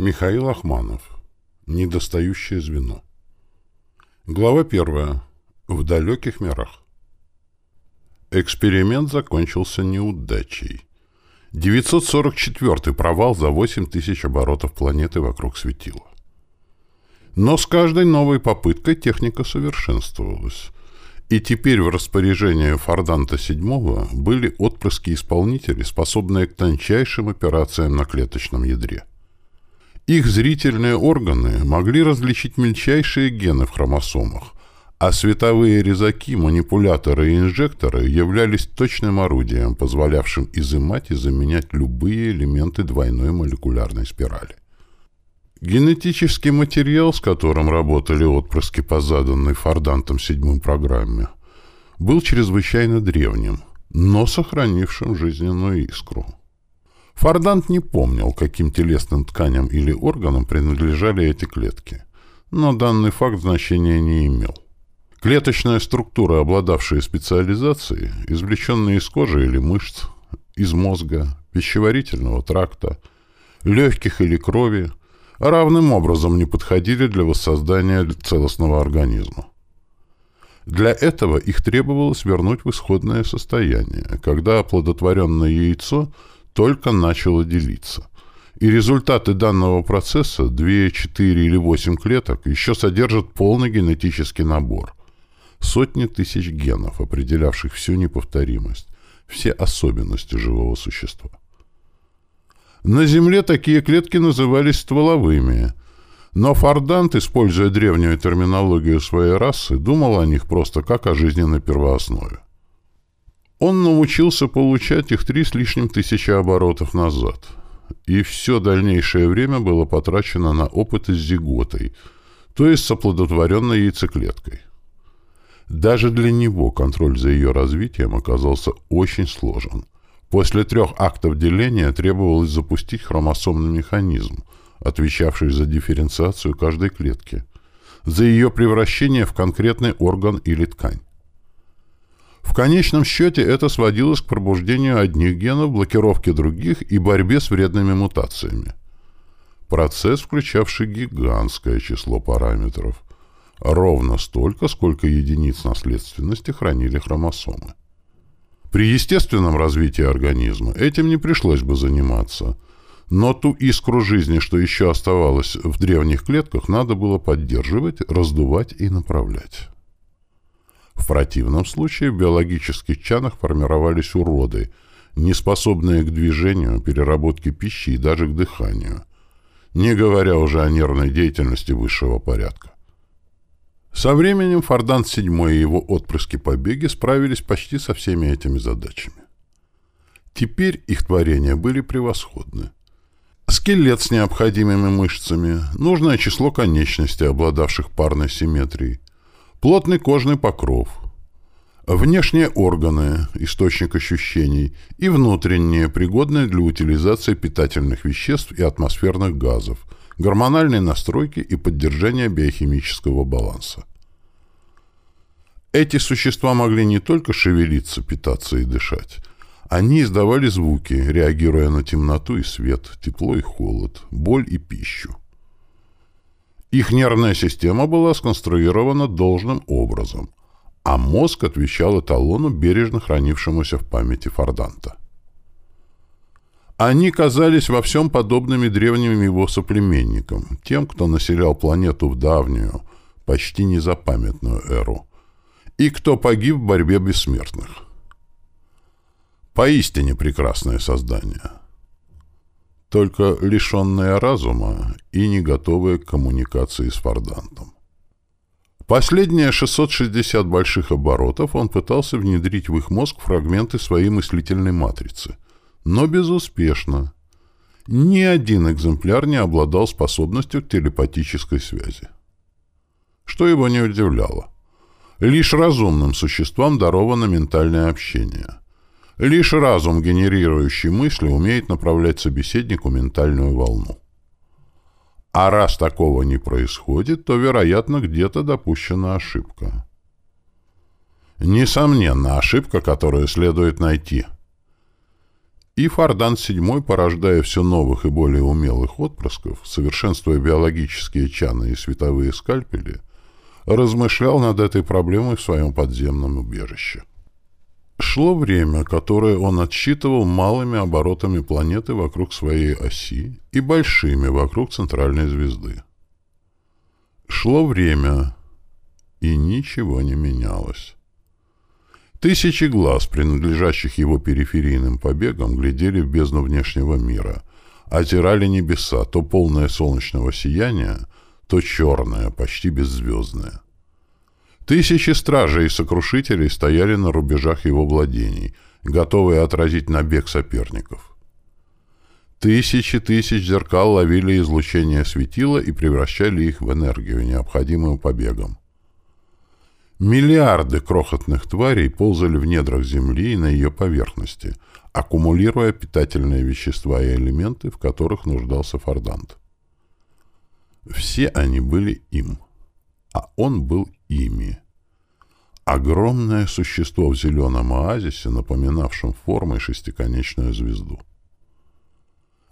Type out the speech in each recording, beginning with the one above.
Михаил Ахманов. Недостающее звено. Глава первая. В далеких мирах. Эксперимент закончился неудачей. 944 провал за 8 тысяч оборотов планеты вокруг светила. Но с каждой новой попыткой техника совершенствовалась. И теперь в распоряжении Форданта VII были отпрыски-исполнители, способные к тончайшим операциям на клеточном ядре. Их зрительные органы могли различить мельчайшие гены в хромосомах, а световые резаки, манипуляторы и инжекторы являлись точным орудием, позволявшим изымать и заменять любые элементы двойной молекулярной спирали. Генетический материал, с которым работали отпрыски по заданной Фордантом седьмым программе, был чрезвычайно древним, но сохранившим жизненную искру. Фордант не помнил, каким телесным тканям или органам принадлежали эти клетки, но данный факт значения не имел. Клеточная структура, обладавшая специализацией, извлеченная из кожи или мышц, из мозга, пищеварительного тракта, легких или крови, равным образом не подходили для воссоздания целостного организма. Для этого их требовалось вернуть в исходное состояние, когда оплодотворенное яйцо – только начало делиться. И результаты данного процесса, 2, 4 или 8 клеток, еще содержат полный генетический набор. Сотни тысяч генов, определявших всю неповторимость, все особенности живого существа. На Земле такие клетки назывались стволовыми, но Фордант, используя древнюю терминологию своей расы, думал о них просто как о жизненной первооснове. Он научился получать их три с лишним тысячи оборотов назад. И все дальнейшее время было потрачено на опыты с зиготой, то есть с оплодотворенной яйцеклеткой. Даже для него контроль за ее развитием оказался очень сложен. После трех актов деления требовалось запустить хромосомный механизм, отвечавший за дифференциацию каждой клетки, за ее превращение в конкретный орган или ткань. В конечном счете это сводилось к пробуждению одних генов, блокировке других и борьбе с вредными мутациями. Процесс, включавший гигантское число параметров. Ровно столько, сколько единиц наследственности хранили хромосомы. При естественном развитии организма этим не пришлось бы заниматься, но ту искру жизни, что еще оставалась в древних клетках, надо было поддерживать, раздувать и направлять. В противном случае в биологических чанах формировались уроды, неспособные к движению, переработке пищи и даже к дыханию, не говоря уже о нервной деятельности высшего порядка. Со временем Фордант VII и его отпрыски-побеги справились почти со всеми этими задачами. Теперь их творения были превосходны. Скелет с необходимыми мышцами, нужное число конечностей, обладавших парной симметрией, плотный кожный покров, внешние органы, источник ощущений, и внутренние, пригодные для утилизации питательных веществ и атмосферных газов, гормональной настройки и поддержания биохимического баланса. Эти существа могли не только шевелиться, питаться и дышать. Они издавали звуки, реагируя на темноту и свет, тепло и холод, боль и пищу. Их нервная система была сконструирована должным образом, а мозг отвечал эталону, бережно хранившемуся в памяти Форданта. Они казались во всем подобными древним его соплеменникам, тем, кто населял планету в давнюю, почти незапамятную эру, и кто погиб в борьбе бессмертных. Поистине прекрасное создание — только лишенные разума и не готовые к коммуникации с Фордантом. Последние 660 больших оборотов он пытался внедрить в их мозг фрагменты своей мыслительной матрицы, но безуспешно. Ни один экземпляр не обладал способностью к телепатической связи. Что его не удивляло. Лишь разумным существам даровано ментальное общение – Лишь разум, генерирующий мысли, умеет направлять собеседнику ментальную волну. А раз такого не происходит, то, вероятно, где-то допущена ошибка. Несомненно, ошибка, которую следует найти. И Фардан VII, порождая все новых и более умелых отпрысков, совершенствуя биологические чаны и световые скальпели, размышлял над этой проблемой в своем подземном убежище. Шло время, которое он отсчитывал малыми оборотами планеты вокруг своей оси и большими вокруг центральной звезды. Шло время, и ничего не менялось. Тысячи глаз, принадлежащих его периферийным побегам, глядели в бездну внешнего мира, озирали небеса, то полное солнечного сияния, то черное, почти беззвездное. Тысячи стражей и сокрушителей стояли на рубежах его владений, готовые отразить набег соперников. Тысячи тысяч зеркал ловили излучение светила и превращали их в энергию, необходимую побегам. Миллиарды крохотных тварей ползали в недрах Земли и на ее поверхности, аккумулируя питательные вещества и элементы, в которых нуждался Фордант. Все они были им, а он был ими. Огромное существо в зеленом оазисе, напоминавшем формой шестиконечную звезду.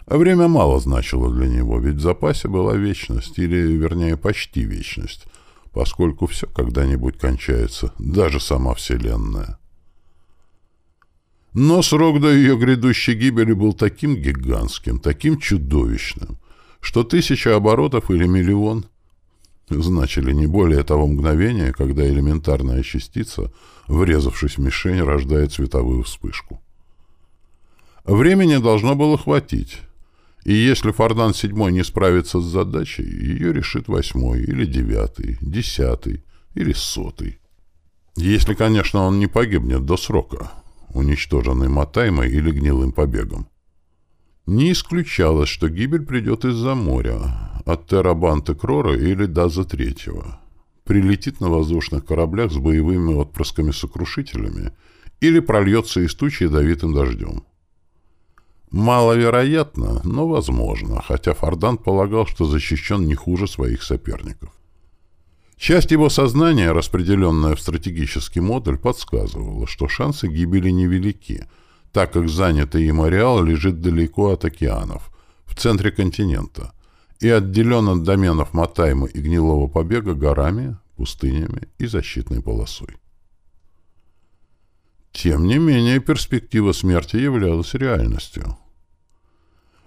Время мало значило для него, ведь в запасе была вечность, или, вернее, почти вечность, поскольку все когда-нибудь кончается, даже сама Вселенная. Но срок до ее грядущей гибели был таким гигантским, таким чудовищным, что тысяча оборотов или миллион — значили не более того мгновения, когда элементарная частица, врезавшись в мишень, рождает световую вспышку. Времени должно было хватить, и если Фордан седьмой не справится с задачей, ее решит восьмой или девятый, десятый или сотый. Если, конечно, он не погибнет до срока, уничтоженный Матаймой или гнилым побегом. Не исключалось, что гибель придет из-за моря, от Терабанты Крора или Даза Третьего. Прилетит на воздушных кораблях с боевыми отпрысками-сокрушителями или прольется из тучи ядовитым дождем. Маловероятно, но возможно, хотя Фордан полагал, что защищен не хуже своих соперников. Часть его сознания, распределенная в стратегический модуль, подсказывала, что шансы гибели невелики, так как занятый им ареал лежит далеко от океанов, в центре континента, и отделен от доменов Матаймы и Гнилого Побега горами, пустынями и защитной полосой. Тем не менее, перспектива смерти являлась реальностью.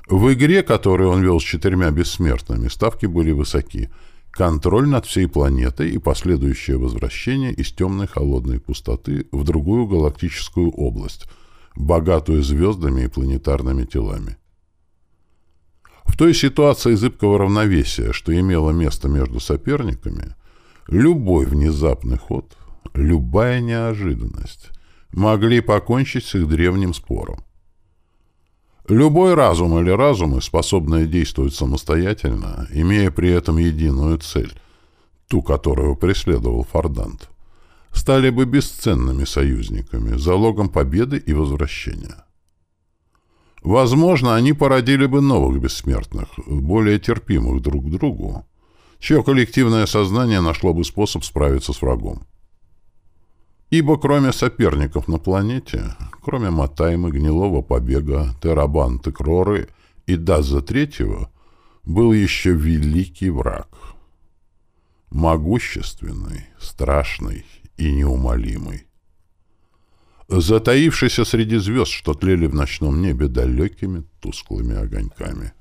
В игре, которую он вел с четырьмя бессмертными, ставки были высоки. Контроль над всей планетой и последующее возвращение из темной холодной пустоты в другую галактическую область, богатую звездами и планетарными телами. В той ситуации зыбкого равновесия, что имело место между соперниками, любой внезапный ход, любая неожиданность могли покончить с их древним спором. Любой разум или разумы, способные действовать самостоятельно, имея при этом единую цель, ту, которую преследовал Фордант, стали бы бесценными союзниками, залогом победы и возвращения. Возможно, они породили бы новых бессмертных, более терпимых друг к другу, чье коллективное сознание нашло бы способ справиться с врагом. Ибо кроме соперников на планете, кроме Матаймы, Гнилого Побега, Терабанты, Кроры и Даза Третьего, был еще великий враг. Могущественный, страшный и неумолимый затаившийся среди звезд, что тлели в ночном небе далекими тусклыми огоньками.